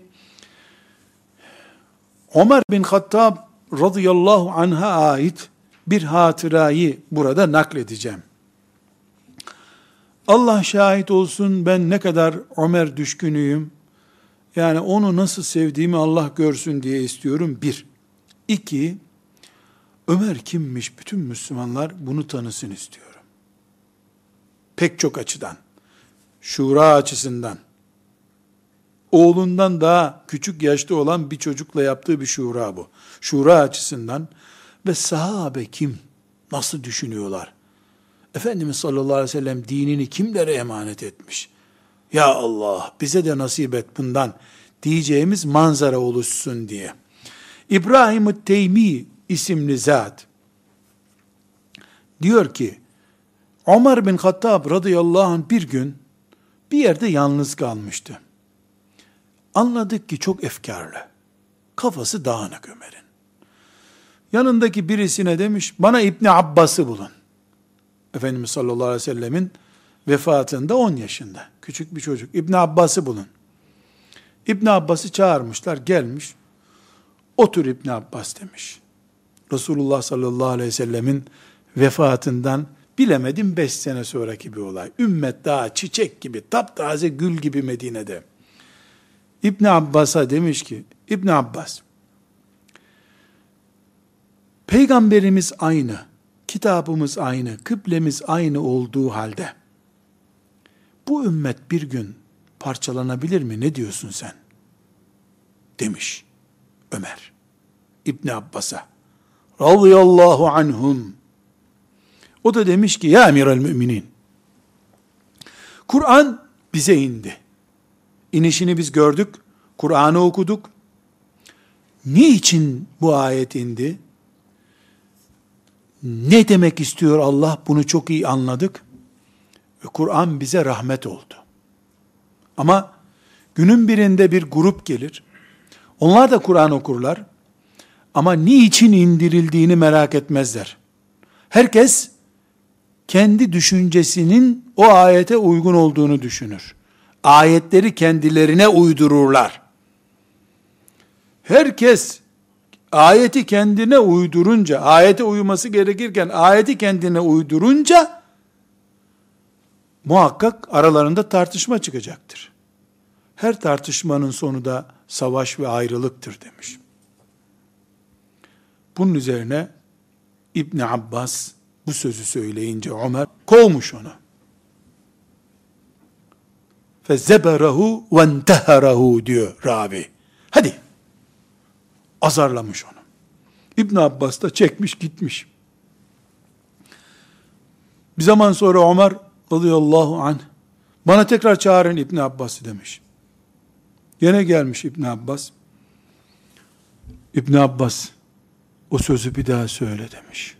Ömer bin Hattab radıyallahu anh'a ait bir hatırayı burada nakledeceğim. Allah şahit olsun ben ne kadar Ömer düşkünüyüm. Yani onu nasıl sevdiğimi Allah görsün diye istiyorum. Bir. İki, Ömer kimmiş bütün Müslümanlar bunu tanısın istiyorum. Pek çok açıdan. Şura açısından. Oğlundan daha küçük yaşta olan bir çocukla yaptığı bir şura bu. Şura açısından ve sahabe kim? Nasıl düşünüyorlar? Efendimiz sallallahu aleyhi ve sellem dinini kimlere emanet etmiş? Ya Allah bize de nasip et bundan diyeceğimiz manzara oluşsun diye. İbrahim-i Teymi isimli zat diyor ki Ömer bin Hattab radıyallahu anh bir gün bir yerde yalnız kalmıştı. Anladık ki çok efkarlı. Kafası dağınık Ömer'in. Yanındaki birisine demiş, bana İbni Abbas'ı bulun. Efendimiz sallallahu aleyhi ve sellemin vefatında 10 yaşında. Küçük bir çocuk. İbni Abbas'ı bulun. İbni Abbas'ı çağırmışlar, gelmiş. Otur İbni Abbas demiş. Resulullah sallallahu aleyhi ve sellemin vefatından bilemedim 5 sene sonraki bir olay. Ümmet daha çiçek gibi, taptaze gül gibi Medine'de. İbn Abbas'a demiş ki, İbn Abbas, Peygamberimiz aynı, kitabımız aynı, kıblemiz aynı olduğu halde, bu ümmet bir gün parçalanabilir mi? Ne diyorsun sen? Demiş Ömer İbn Abbas'a. Radıyallahu anhum. O da demiş ki ya emiral müminin. Kur'an bize indi. İnişini biz gördük. Kur'an'ı okuduk. Niçin bu ayet indi? Ne demek istiyor Allah? Bunu çok iyi anladık. Kur'an bize rahmet oldu. Ama günün birinde bir grup gelir. Onlar da Kur'an okurlar. Ama niçin indirildiğini merak etmezler. Herkes kendi düşüncesinin o ayete uygun olduğunu düşünür. Ayetleri kendilerine uydururlar. Herkes ayeti kendine uydurunca, ayete uyması gerekirken ayeti kendine uydurunca muhakkak aralarında tartışma çıkacaktır. Her tartışmanın sonu da savaş ve ayrılıktır demiş. Bunun üzerine İbni Abbas bu sözü söyleyince Ömer kovmuş onu. Fezeberahu ve enteherahu diyor Rabi. Hadi. Azarlamış onu. İbn Abbas da çekmiş gitmiş. Bir zaman sonra Ömer radıyallahu anh bana tekrar çağırın İbn Abbas'ı demiş. Yine gelmiş İbn Abbas. İbn Abbas o sözü bir daha söyle demiş.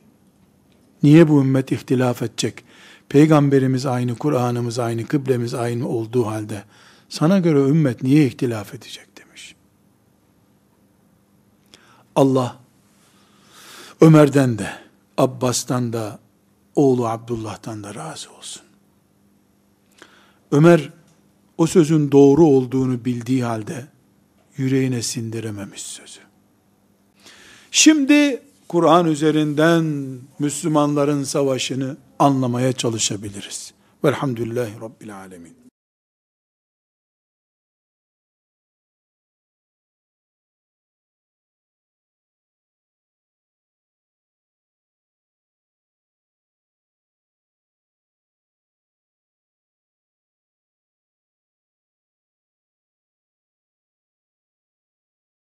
Niye bu ümmet ihtilaf edecek? Peygamberimiz aynı, Kur'an'ımız aynı, kıblemiz aynı olduğu halde sana göre ümmet niye ihtilaf edecek demiş. Allah Ömer'den de, Abbas'tan da, oğlu Abdullah'tan da razı olsun. Ömer o sözün doğru olduğunu bildiği halde yüreğine sindirememiş sözü. Şimdi Kur'an üzerinden Müslümanların savaşını anlamaya çalışabiliriz. Velhamdülillahi Rabbil Alemin.